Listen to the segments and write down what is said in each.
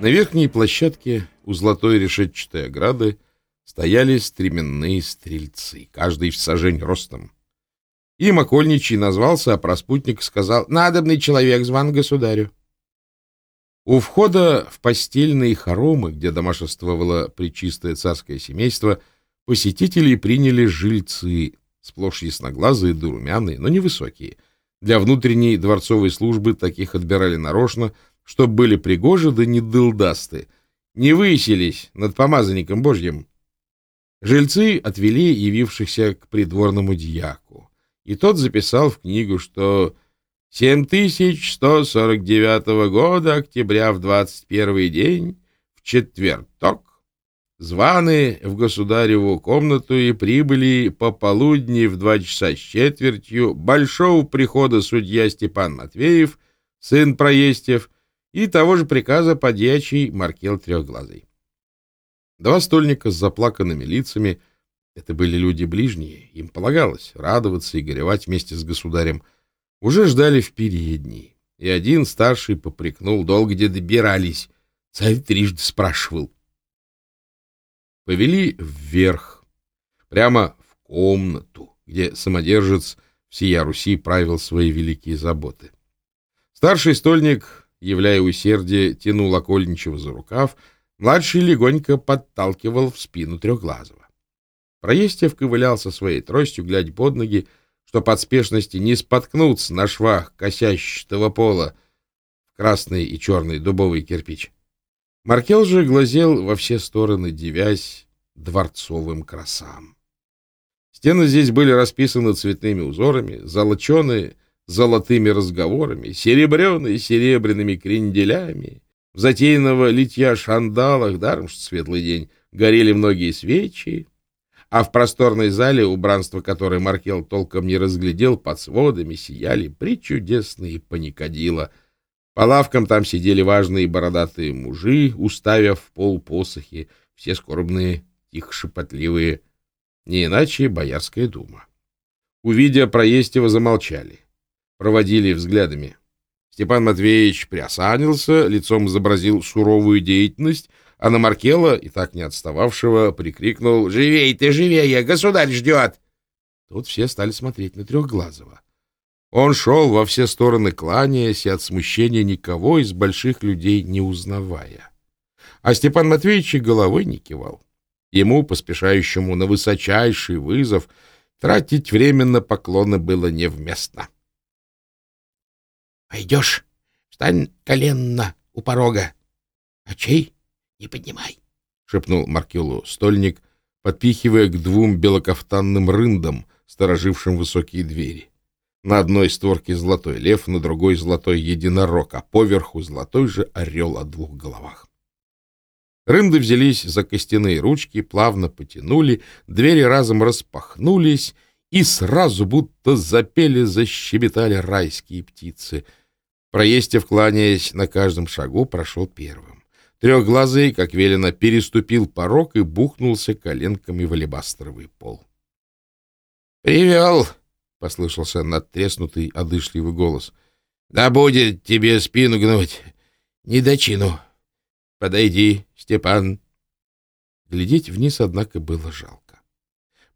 На верхней площадке у золотой решетчатой ограды стояли стременные стрельцы, каждый в сажень ростом. Им окольничий назвался, а проспутник сказал «Надобный человек зван государю». У входа в постельные хоромы, где домашествовало причистое царское семейство, посетителей приняли жильцы, сплошь ясноглазые да румяные, но невысокие. Для внутренней дворцовой службы таких отбирали нарочно, чтоб были пригожи да не дылдасты, не выселись над помазанником Божьим. Жильцы отвели явившихся к придворному дьяку, и тот записал в книгу, что 7149 года, октября в 21 день, в четверток, званы в государеву комнату и прибыли по полудни в два часа с четвертью большого прихода судья Степан Матвеев, сын Проестев, и того же приказа подьячий Маркел Трехглазый. Два стольника с заплаканными лицами — это были люди ближние, им полагалось радоваться и горевать вместе с государем — уже ждали в передней, и один старший попрекнул, долго где добирались. Царь трижды спрашивал. Повели вверх, прямо в комнату, где самодержец всея Руси правил свои великие заботы. Старший стольник, являя усердие, тянул окольничего за рукав, младший легонько подталкивал в спину трехглазого. Проестев ковылял со своей тростью, глядя под ноги, что под спешности не споткнуться на швах косящего пола в красный и черный дубовый кирпич. Маркел же глазел во все стороны, дивясь дворцовым красам. Стены здесь были расписаны цветными узорами, золоченые золотыми разговорами, серебряные серебряными кренделями. В затеянного литья шандалах, даром что светлый день, горели многие свечи, а в просторной зале, убранство которой Маркел толком не разглядел, под сводами сияли причудесные паникадила. По лавкам там сидели важные бородатые мужи, уставив в пол посохи, все скорбные, тихо шепотливые, не иначе Боярская дума. Увидя Проестева, замолчали, проводили взглядами. Степан Матвеевич приосанился, лицом изобразил суровую деятельность — а на Маркела, и так не отстававшего, прикрикнул «Живей ты, живее! Государь ждет!» Тут все стали смотреть на Трехглазого. Он шел во все стороны, кланяясь и от смущения никого из больших людей не узнавая. А Степан Матвеевич головой не кивал. Ему, поспешающему на высочайший вызов, тратить время на поклоны было невместно. — Пойдешь, встань коленно у порога. — А чей? — Не поднимай, — шепнул Маркелу стольник, подпихивая к двум белокафтанным рындам, сторожившим высокие двери. На одной створке золотой лев, на другой золотой единорог, а поверху золотой же орел о двух головах. Рынды взялись за костяные ручки, плавно потянули, двери разом распахнулись, и сразу будто запели, защебетали райские птицы. Проестев, кланяясь на каждом шагу, прошел первым. Трехглазый, как велено, переступил порог и бухнулся коленками в алебастровый пол. «Привел!» — послышался надтреснутый, одышливый голос. «Да будет тебе спину гнуть! Не до чину! Подойди, Степан!» Глядеть вниз, однако, было жалко.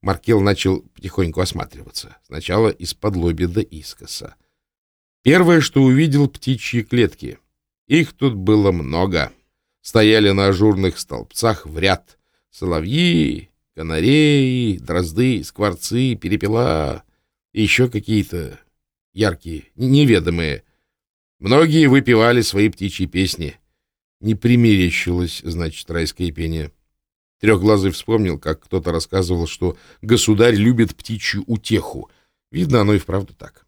Маркел начал потихоньку осматриваться. Сначала из-под лоби до искоса. Первое, что увидел, — птичьи клетки. Их тут было много стояли на ажурных столбцах в ряд. Соловьи, канареи, дрозды, скворцы, перепела и еще какие-то яркие, неведомые. Многие выпивали свои птичьи песни. Не примерещилось, значит, райское пение. Трехглазый вспомнил, как кто-то рассказывал, что государь любит птичью утеху. Видно, оно и вправду так.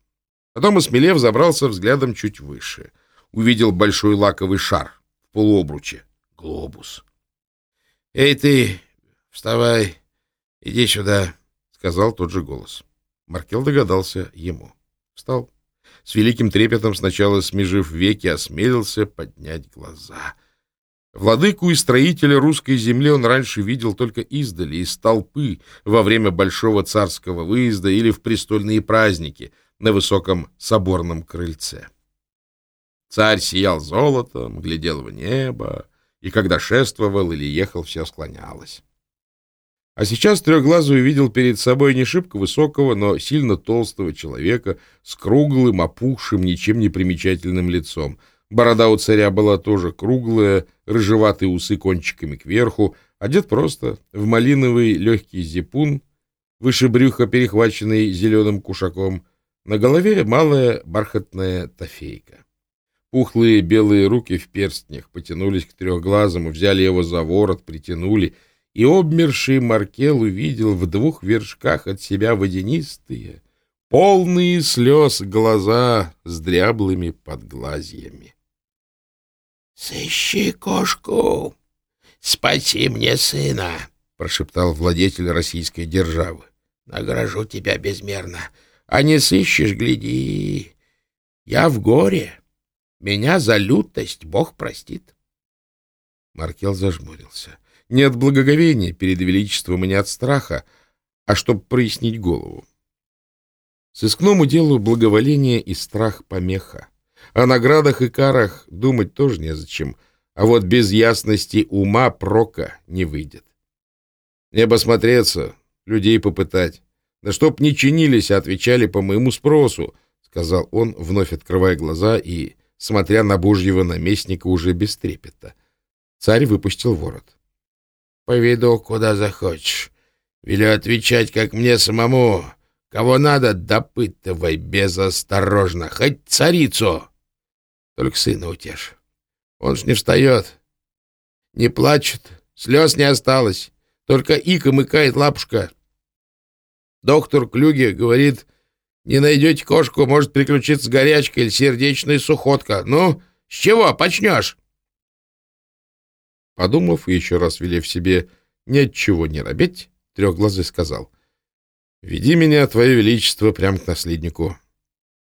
Потом, осмелев, забрался взглядом чуть выше. Увидел большой лаковый шар — полуобруче. Глобус. — Эй ты, вставай, иди сюда, — сказал тот же голос. Маркел догадался ему. Встал. С великим трепетом, сначала смежив веки, осмелился поднять глаза. Владыку и строителя русской земли он раньше видел только издали, из толпы, во время большого царского выезда или в престольные праздники на высоком соборном крыльце. Царь сиял золотом, глядел в небо, и когда шествовал или ехал, все склонялось. А сейчас Трехглазый увидел перед собой не шибко высокого, но сильно толстого человека с круглым, опухшим, ничем не примечательным лицом. Борода у царя была тоже круглая, рыжеватые усы кончиками кверху, одет просто в малиновый легкий зипун, выше брюха перехваченный зеленым кушаком, на голове малая бархатная тафейка. Пухлые белые руки в перстнях потянулись к трехглазому, взяли его за ворот, притянули — и обмерший Маркел увидел в двух вершках от себя водянистые, полные слез глаза с дряблыми подглазьями. — Сыщи кошку, спаси мне сына, — прошептал владетель российской державы. — Награжу тебя безмерно. А не сыщешь, гляди, я в горе. Меня за лютость Бог простит. Маркел зажмурился не от благоговения перед величеством и не от страха, а чтобы прояснить голову. Сыскному делу благоволение и страх помеха. О наградах и карах думать тоже незачем, а вот без ясности ума прока не выйдет. Не обосмотреться, людей попытать. Да чтоб не чинились, а отвечали по моему спросу, — сказал он, вновь открывая глаза и смотря на божьего наместника уже без трепета. Царь выпустил ворот. Поведу, куда захочешь. Велю отвечать, как мне самому. Кого надо, допытывай безосторожно, хоть царицу. Только сына утешь. Он ж не встает, не плачет, слез не осталось, только ика мыкает лапушка. Доктор Клюге говорит, не найдете кошку, может приключиться горячка или сердечная сухотка. Ну, с чего почнешь? Подумав и еще раз велев себе ни от чего не робеть, трехглазый сказал, «Веди меня, Твое Величество, прямо к наследнику.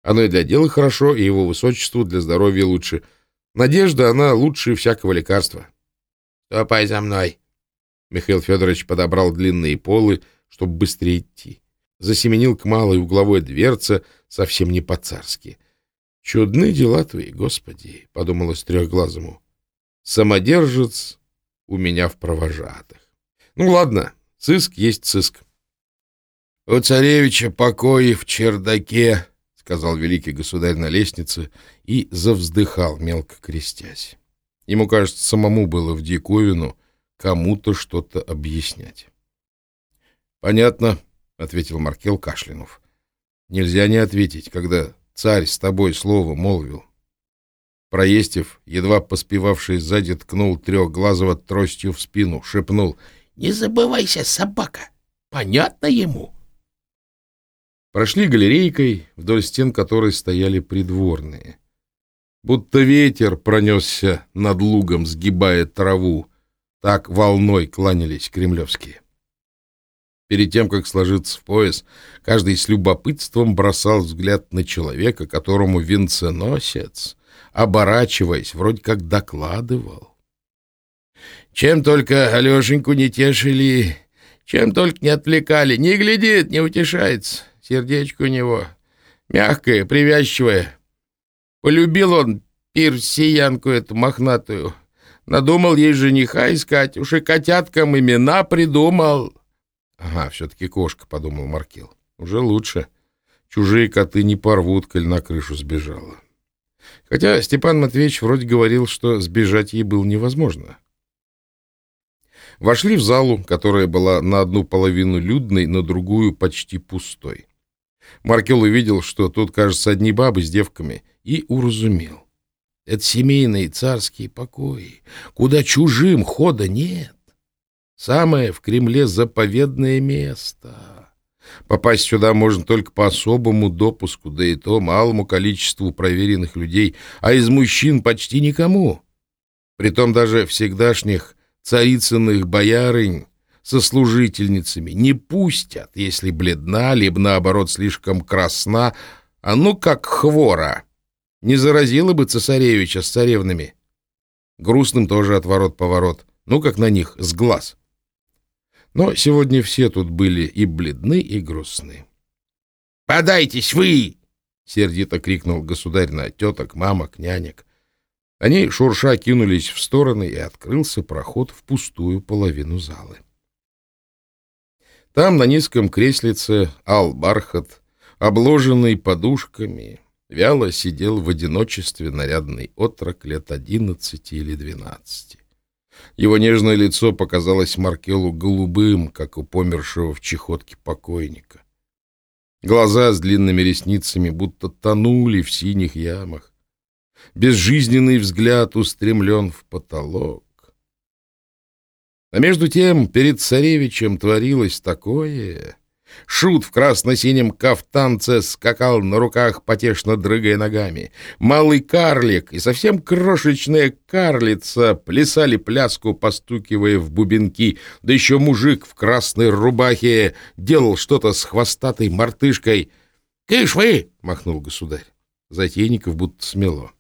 Оно и для дела хорошо, и его высочеству для здоровья лучше. Надежда, она лучше всякого лекарства». «Ступай за мной!» Михаил Федорович подобрал длинные полы, чтобы быстрее идти. Засеменил к малой угловой дверце, совсем не по-царски. «Чудны дела твои, Господи!» — подумалось трехглазому. «Самодержец у меня в провожатых. Ну ладно, сыск есть сыск. — У царевича покой в чердаке, — сказал великий государь на лестнице и завздыхал, мелко крестясь. Ему, кажется, самому было в диковину кому-то что-то объяснять. — Понятно, — ответил Маркел Кашлянув. — Нельзя не ответить, когда царь с тобой слово молвил. Проестив, едва поспевавший сзади, ткнул трехглазого тростью в спину, шепнул «Не забывайся, собака! Понятно ему?» Прошли галерейкой, вдоль стен которой стояли придворные. Будто ветер пронесся над лугом, сгибая траву. Так волной кланялись кремлевские. Перед тем, как сложиться в пояс, каждый с любопытством бросал взгляд на человека, которому венценосец оборачиваясь, вроде как докладывал. Чем только Алешеньку не тешили, чем только не отвлекали, не глядит, не утешается. Сердечко у него мягкое, привязчивое. Полюбил он пирсиянку эту мохнатую. Надумал ей жениха искать, уж и котяткам имена придумал. — Ага, все-таки кошка, — подумал Маркел. — Уже лучше. Чужие коты не порвут, коль на крышу сбежала. — Хотя Степан Матвеевич вроде говорил, что сбежать ей было невозможно. Вошли в залу, которая была на одну половину людной, на другую почти пустой. Маркел увидел, что тут, кажется, одни бабы с девками, и уразумел. Это семейные царские покои, куда чужим хода нет. Самое в Кремле заповедное место. Попасть сюда можно только по особому допуску, да и то малому количеству проверенных людей, а из мужчин почти никому. Притом даже всегдашних царицыных боярынь со служительницами не пустят, если бледна, либо наоборот слишком красна, а ну как хвора. Не заразила бы цесаревича с царевнами. Грустным тоже отворот-поворот, ну как на них, с глаз. Но сегодня все тут были и бледны, и грустны. «Подайтесь вы!» — сердито крикнул государь на теток, мамок, нянек. Они, шурша, кинулись в стороны, и открылся проход в пустую половину залы. Там на низком креслице Ал Бархат, обложенный подушками, вяло сидел в одиночестве нарядный отрок лет одиннадцати или двенадцати. Его нежное лицо показалось Маркелу голубым, как у помершего в чехотке покойника. Глаза с длинными ресницами будто тонули в синих ямах. Безжизненный взгляд устремлен в потолок. А между тем перед царевичем творилось такое... Шут в красно-синем кафтанце скакал на руках, потешно дрыгая ногами. Малый карлик и совсем крошечная карлица плясали пляску, постукивая в бубенки. Да еще мужик в красной рубахе делал что-то с хвостатой мартышкой. «Кыш вы!» — махнул государь. Затейников будто смело.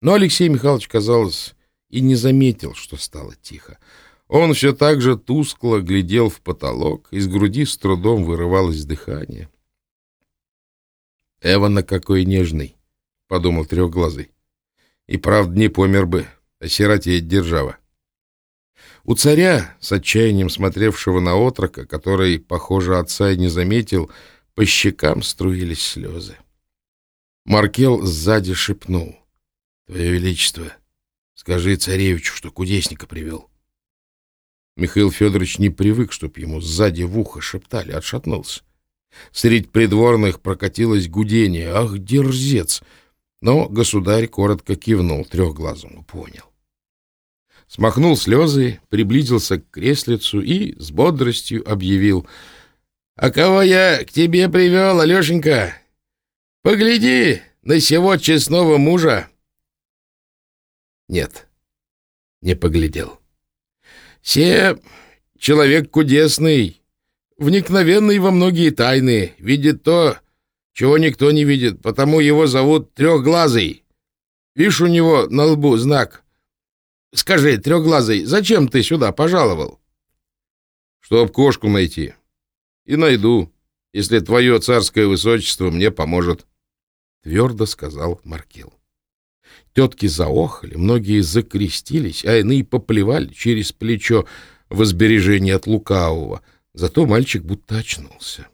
Но Алексей Михайлович, казалось, и не заметил, что стало тихо. Он все так же тускло глядел в потолок, из груди с трудом вырывалось дыхание. «Эвана какой нежный!» — подумал трехглазый. «И правда не помер бы, осиротеть держава». У царя, с отчаянием смотревшего на отрока, который, похоже, отца и не заметил, по щекам струились слезы. Маркел сзади шепнул. «Твое Величество, Скажи царевичу, что кудесника привел. Михаил Федорович не привык, чтоб ему сзади в ухо шептали, отшатнулся. Средь придворных прокатилось гудение. Ах, дерзец! Но государь коротко кивнул трехглазому, понял. Смахнул слезы, приблизился к креслицу и с бодростью объявил. — А кого я к тебе привел, Алешенька? Погляди на сего честного мужа. Нет, не поглядел. Се человек кудесный, вникновенный во многие тайны, видит то, чего никто не видит, потому его зовут Трехглазый. Видишь, у него на лбу знак. Скажи, Трехглазый, зачем ты сюда пожаловал? Чтоб кошку найти. И найду, если твое царское высочество мне поможет, — твердо сказал Маркел. Тетки заохали, многие закрестились, а иные поплевали через плечо в сбережении от лукавого. Зато мальчик будто очнулся.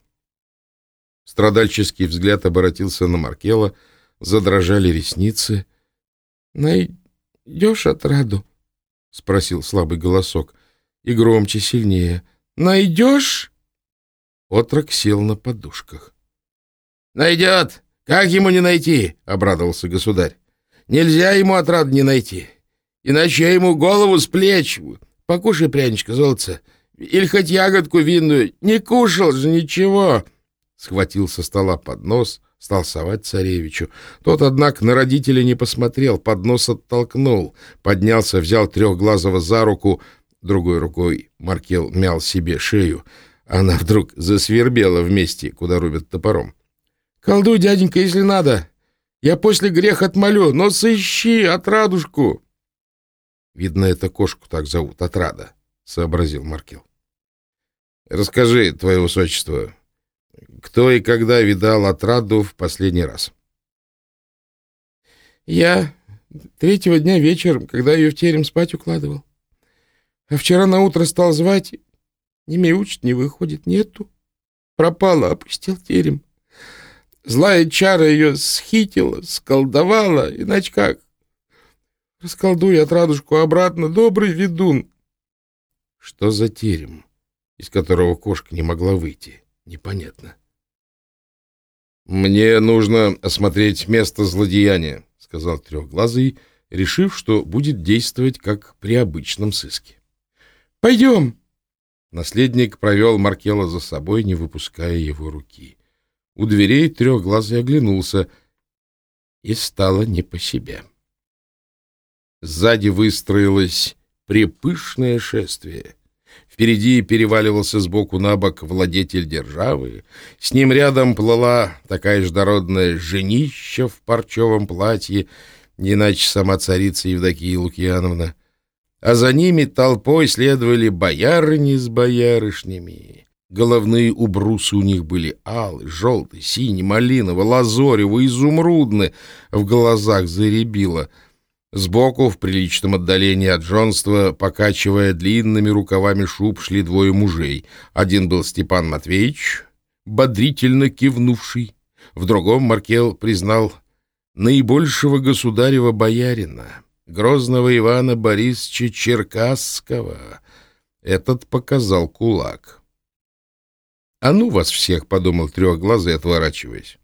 Страдальческий взгляд обратился на Маркела, задрожали ресницы. — Найдешь отраду? — спросил слабый голосок. И громче, сильнее. — Найдешь? Отрок сел на подушках. — Найдет! Как ему не найти? — обрадовался государь. Нельзя ему отрад не найти. Иначе я ему голову с плеч. Покушай пряничка, золотце. Или хоть ягодку винную. Не кушал же ничего. Схватил со стола поднос, стал совать царевичу. Тот, однако, на родителя не посмотрел, поднос оттолкнул. Поднялся, взял трехглазого за руку, другой рукой Маркел мял себе шею. Она вдруг засвербела в месте, куда рубят топором. — Колдуй, дяденька, если надо. Я после грех отмолю, но сыщи отрадушку. Видно, это кошку так зовут, отрада, — сообразил Маркел. Расскажи, твое высочество, кто и когда видал отраду в последний раз? Я третьего дня вечером, когда ее в терем спать укладывал. А вчера на утро стал звать, не мяучит, не выходит, нету. Пропала, опустил терем. Злая чара ее схитила, сколдовала, иначе как? Расколдуй отрадушку обратно, добрый ведун. Что за терем, из которого кошка не могла выйти? Непонятно. «Мне нужно осмотреть место злодеяния», — сказал Трехглазый, решив, что будет действовать как при обычном сыске. «Пойдем!» Наследник провел Маркела за собой, не выпуская его руки. У дверей трехглазый оглянулся, и стало не по себе. Сзади выстроилось припышное шествие. Впереди переваливался сбоку на бок владетель державы. С ним рядом плыла такая же дородная женища в парчевом платье, не иначе сама царица Евдокия Лукьяновна. А за ними толпой следовали боярыни с боярышнями. Головные убрусы у них были алый, желтый, синий, малиновый, лазоревый, изумрудный. В глазах заребило. Сбоку, в приличном отдалении от жонства, покачивая длинными рукавами шуб, шли двое мужей. Один был Степан Матвеевич, бодрительно кивнувший. В другом Маркел признал наибольшего государева боярина, грозного Ивана Борисовича Черкасского. Этот показал кулак. «А ну вас всех!» — подумал трехглазый, отворачиваясь.